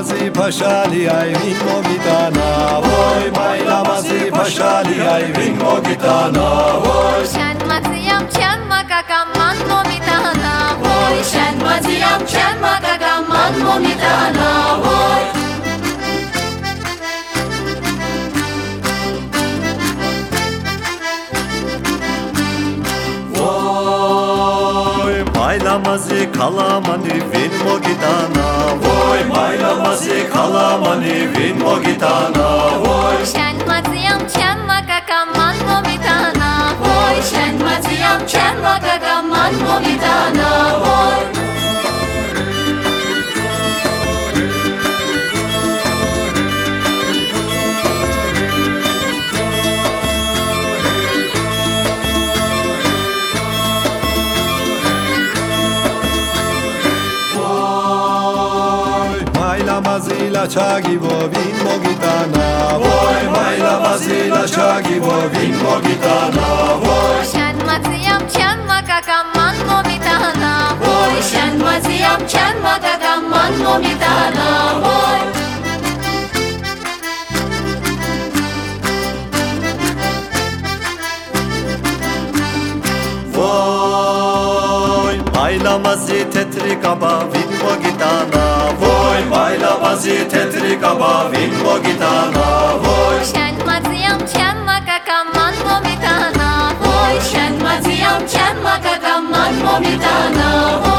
ლამაზი ფაშალი აი ვინ მოგიტანა? ვოი მაი ლამაზი ფაშალი აი ვინ მოგიტანა? ვოი. შენ მაზიამ შენ მაკაკა მან მომიტანა? ვოი შენ მაზიამ შენ მაკაკა მან მომიტანა? ვოი აი ლამაზი ქალამანი ვინ კალამანი ვინ მოგიტანა? ვოი. შენ მაწიამ ჩემ მაგაგა მან მომიტანა ვოი შენ მაწიამ ჩემ მაგაგა მან მომიტანა მაილამაზილა ჩაგიბო ვინ მოგიტანა ვოი მაილამაზილა ჩაგიბო ვინ მოგიტანა ვოი შენ მაწიამ ჩემ მაგაგა მან მომიტანა ვოი შენ მაწიამ ჩემ მაგაგა მან მომიტანა ვოი ვოი მაილამაზი თეთრი კაბა ვინ მოგიტანა მაილამაზი თეთრი კაბა ვინ მოგიტანა ვოი შენ მაწიამ ჩემ მაგაგა მან მომიტანა ვოი შენ მაწიამ ჩემ მაგაგა მან მომიტანა ვოი